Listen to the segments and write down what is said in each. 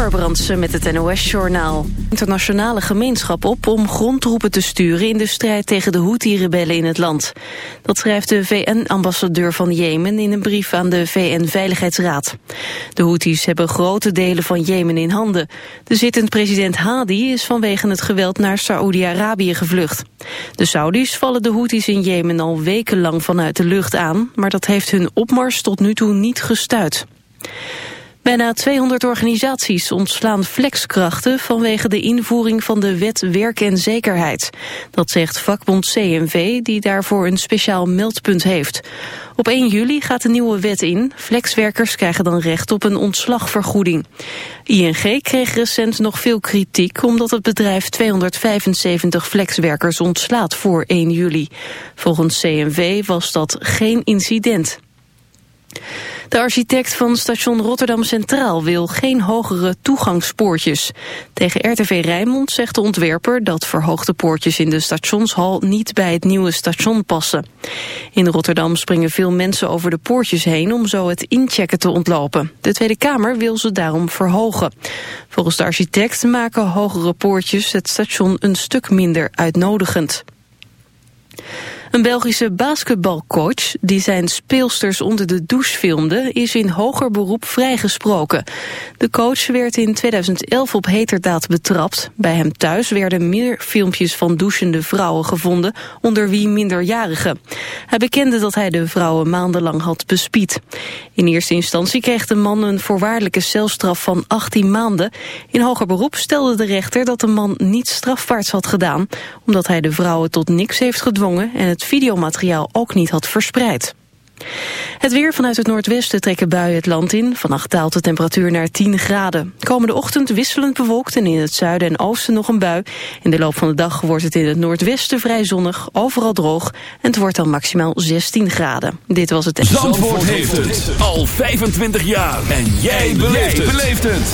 Amber met het NOS-journaal. Internationale gemeenschap op om grondtroepen te sturen... in de strijd tegen de Houthi-rebellen in het land. Dat schrijft de VN-ambassadeur van Jemen... in een brief aan de VN-veiligheidsraad. De Houthis hebben grote delen van Jemen in handen. De zittend president Hadi is vanwege het geweld naar Saoedi-Arabië gevlucht. De Saudis vallen de Houthis in Jemen al wekenlang vanuit de lucht aan... maar dat heeft hun opmars tot nu toe niet gestuit. Bijna 200 organisaties ontslaan flexkrachten vanwege de invoering van de wet werk en zekerheid. Dat zegt vakbond CNV die daarvoor een speciaal meldpunt heeft. Op 1 juli gaat de nieuwe wet in. Flexwerkers krijgen dan recht op een ontslagvergoeding. ING kreeg recent nog veel kritiek omdat het bedrijf 275 flexwerkers ontslaat voor 1 juli. Volgens CNV was dat geen incident. De architect van station Rotterdam Centraal wil geen hogere toegangspoortjes. Tegen RTV Rijnmond zegt de ontwerper dat verhoogde poortjes in de stationshal niet bij het nieuwe station passen. In Rotterdam springen veel mensen over de poortjes heen om zo het inchecken te ontlopen. De Tweede Kamer wil ze daarom verhogen. Volgens de architect maken hogere poortjes het station een stuk minder uitnodigend. Een Belgische basketbalcoach die zijn speelsters onder de douche filmde... is in hoger beroep vrijgesproken. De coach werd in 2011 op heterdaad betrapt. Bij hem thuis werden meer filmpjes van douchende vrouwen gevonden... onder wie minderjarigen. Hij bekende dat hij de vrouwen maandenlang had bespied. In eerste instantie kreeg de man een voorwaardelijke celstraf van 18 maanden. In hoger beroep stelde de rechter dat de man niets strafbaars had gedaan... omdat hij de vrouwen tot niks heeft gedwongen... en het het videomateriaal ook niet had verspreid. Het weer vanuit het noordwesten trekken buien het land in. Vannacht daalt de temperatuur naar 10 graden. Komende ochtend wisselend bewolkt en in het zuiden en oosten nog een bui. In de loop van de dag wordt het in het noordwesten vrij zonnig, overal droog. En het wordt dan maximaal 16 graden. Dit was het... Zandvoort, heeft het al 25 jaar. En jij beleeft het.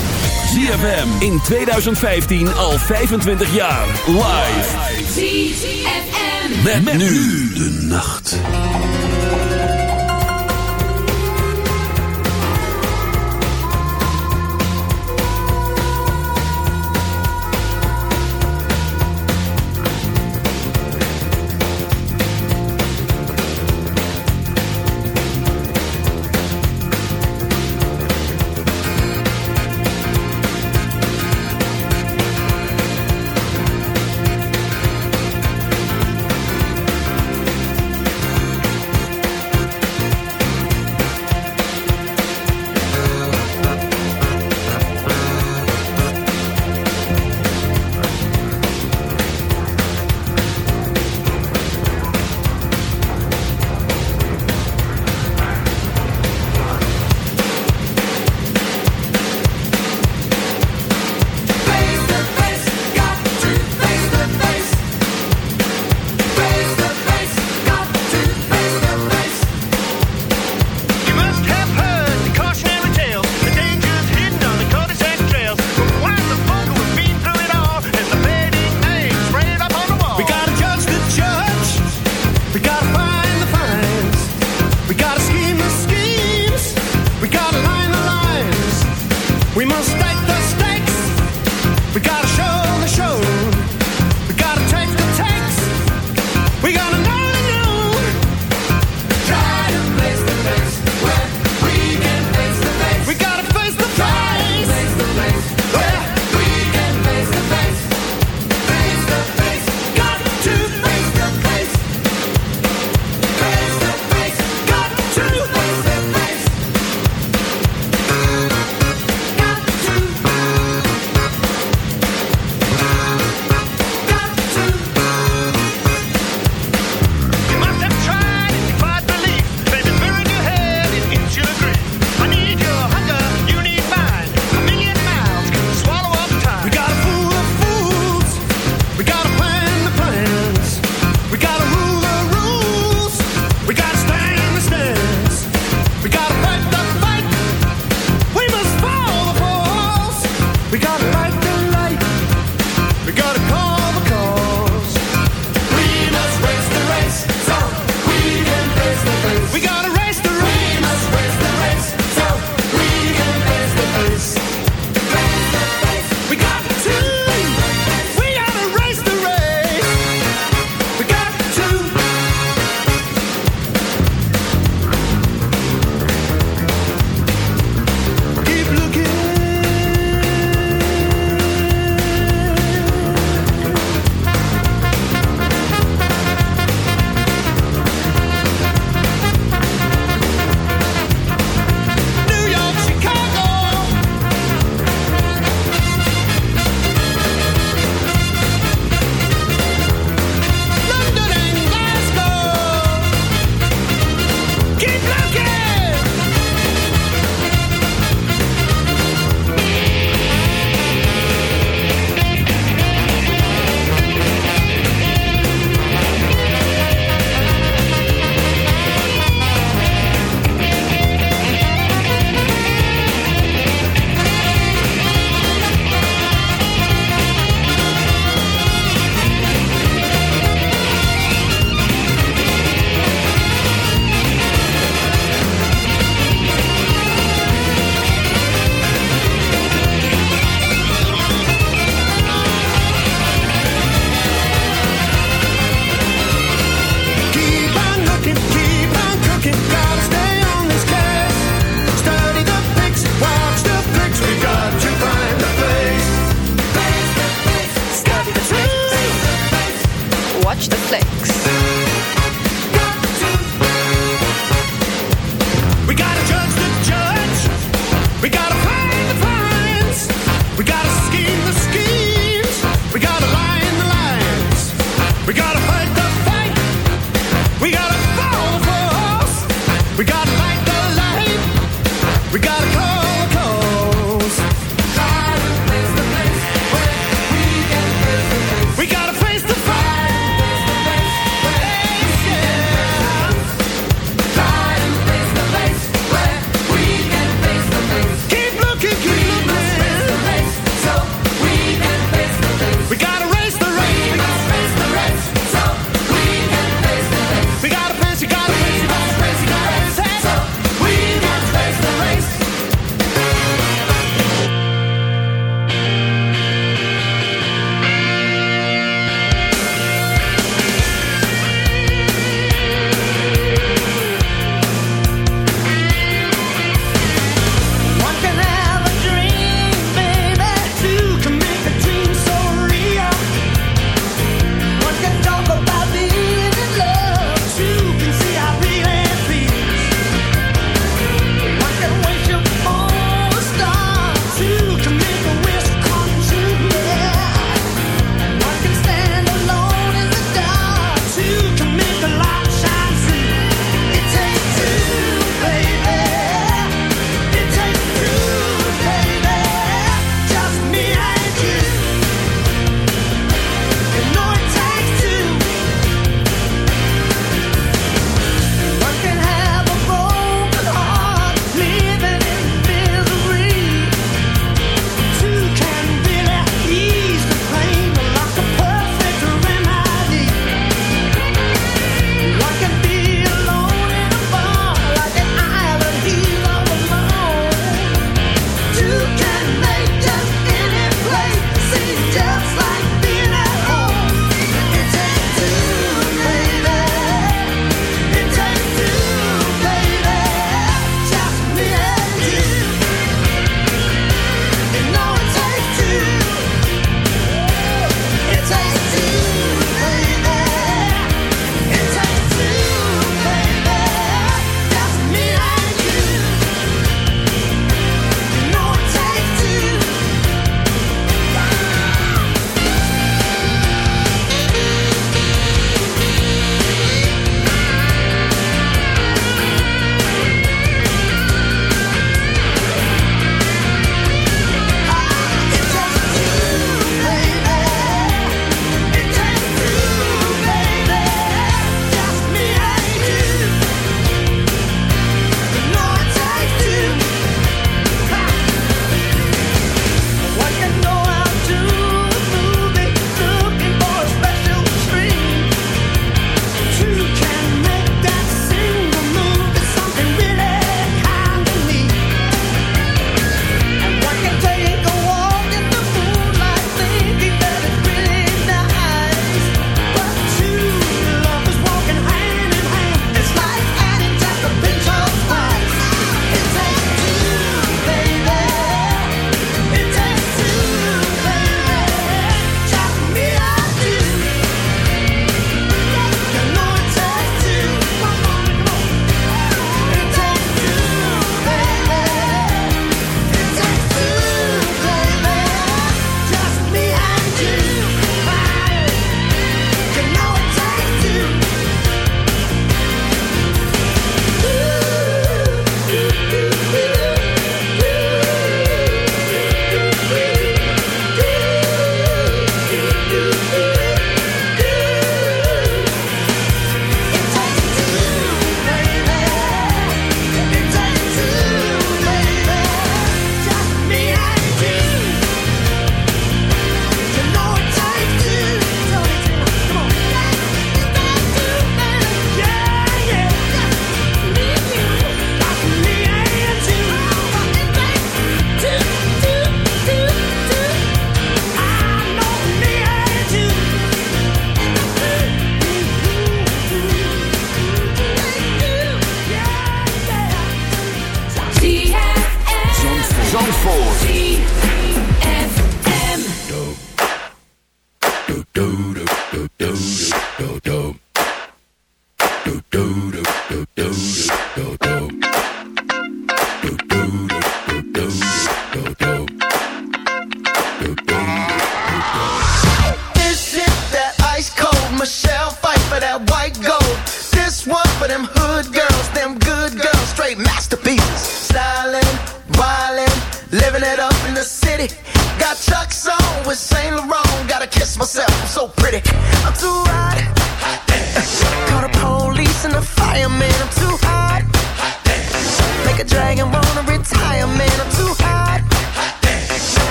ZFM in 2015 al 25 jaar. Live. ZFM. Met, nu de nacht. We must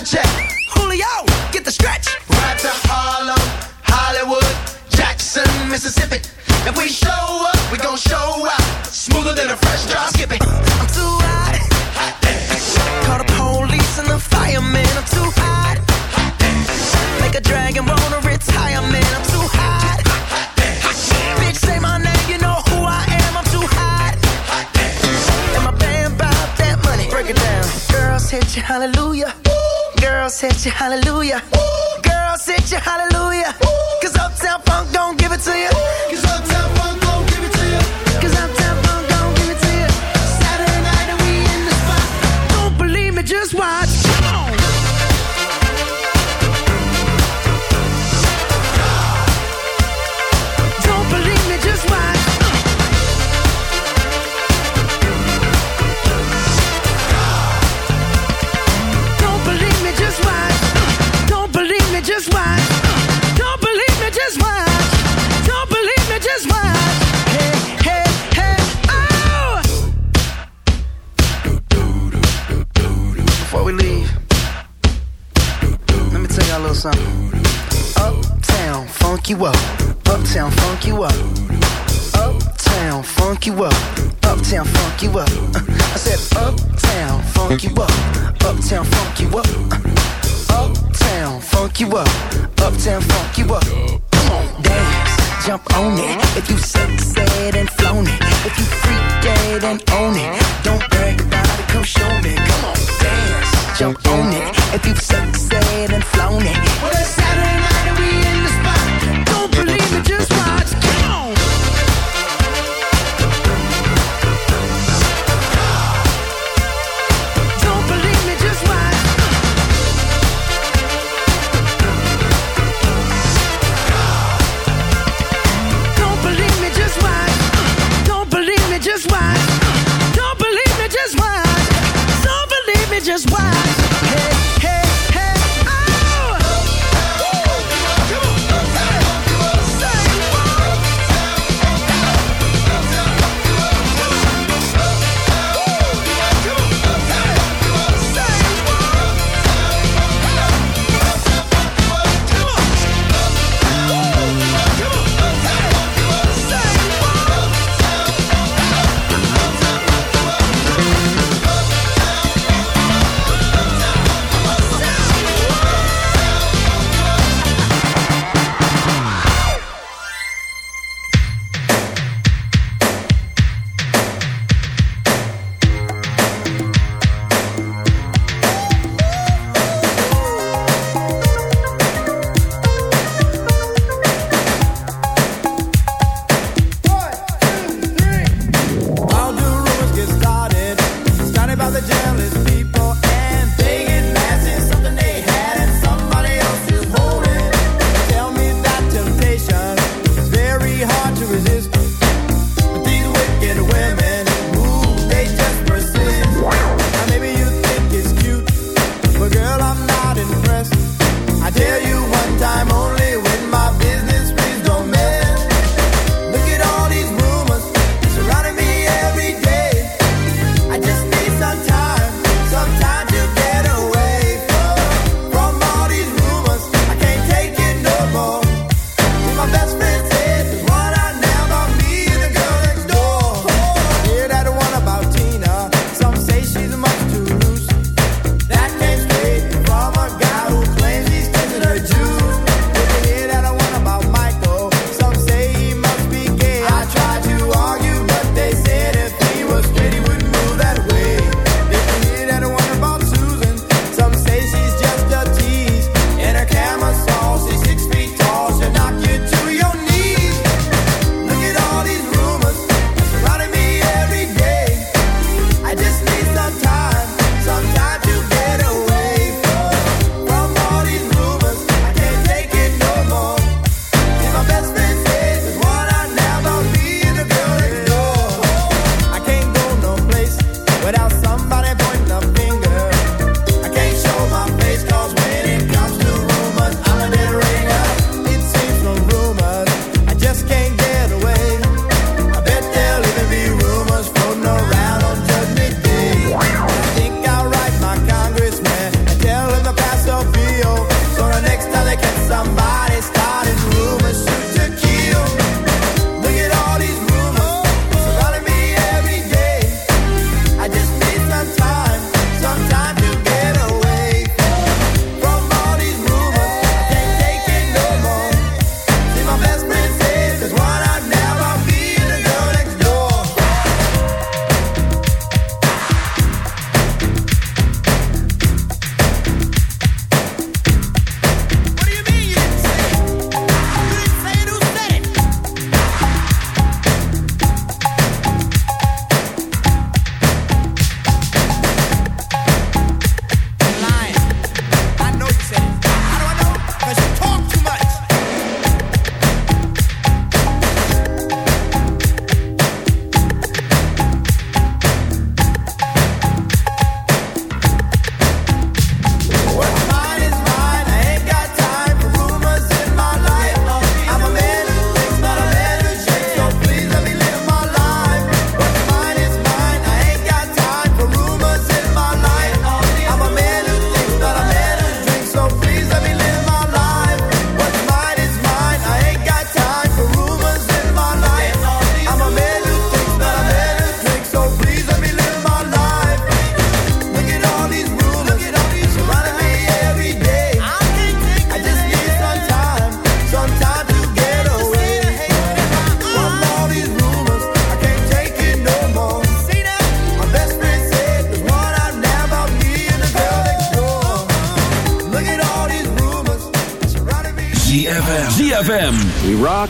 the check. Julio, get the stretch. Right to Harlem, Hollywood, Jackson, Mississippi. you up.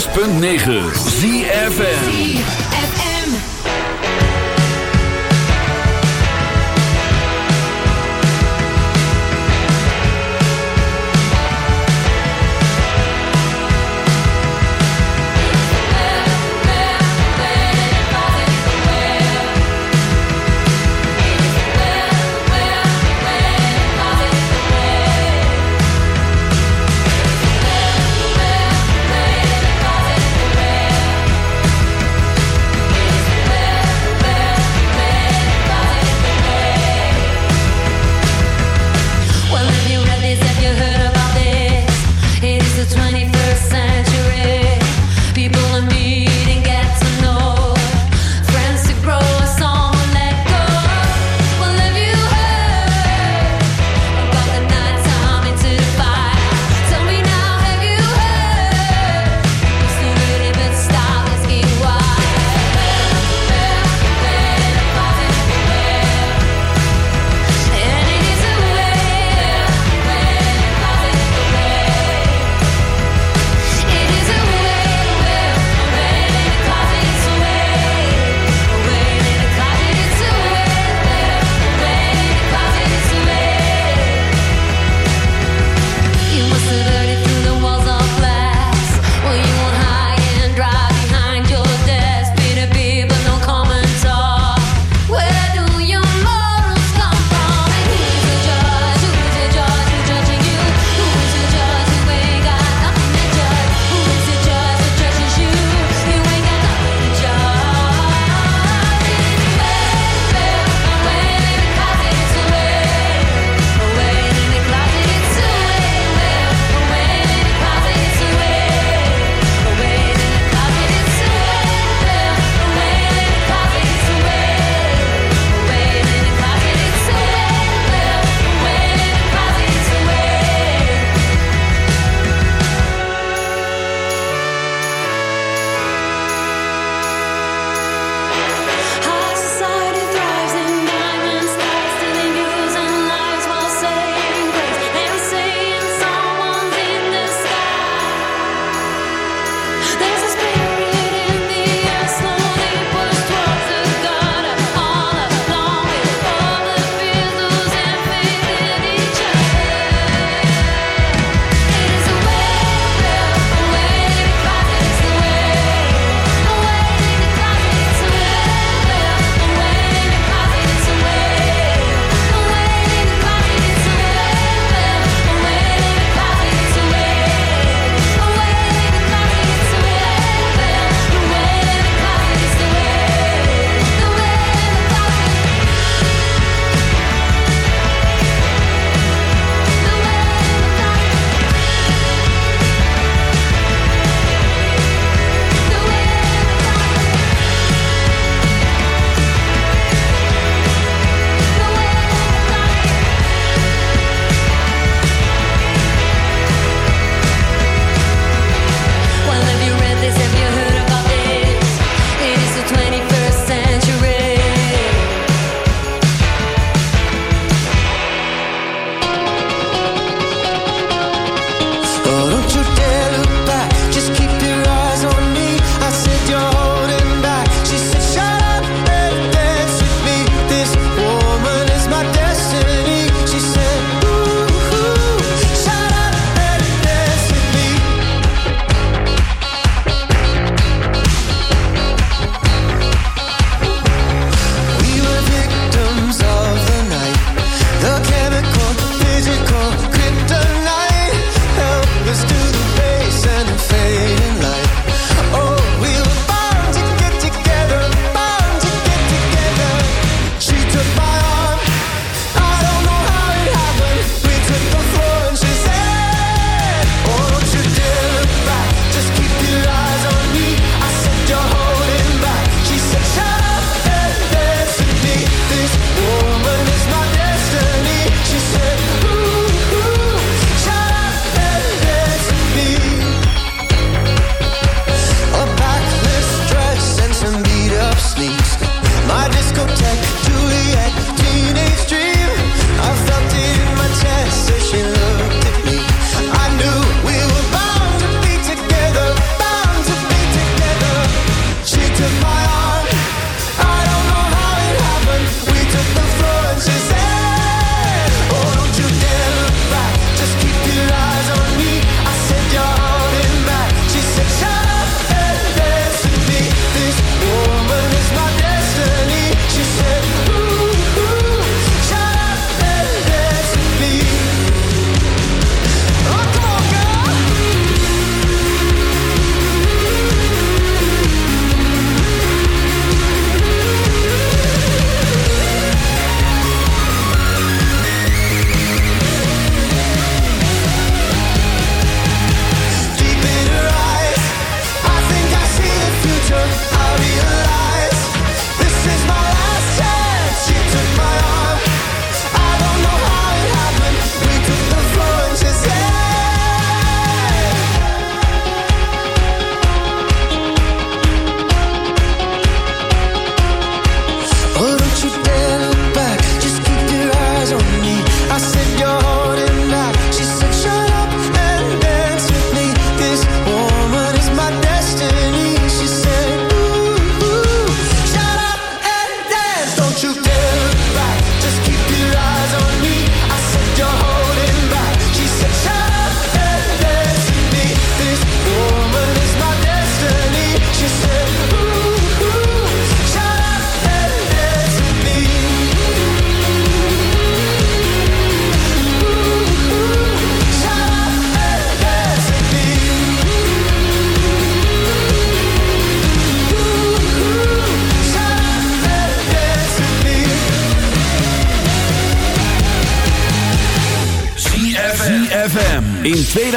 106.9 ZFN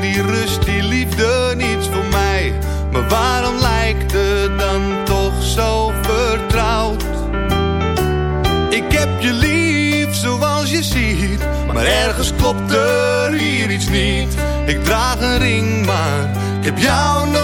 die rust, die liefde niets voor mij. Maar waarom lijkt het dan toch zo vertrouwd? Ik heb je lief zoals je ziet, maar ergens klopt er hier iets niet. Ik draag een ring, maar ik heb jou nooit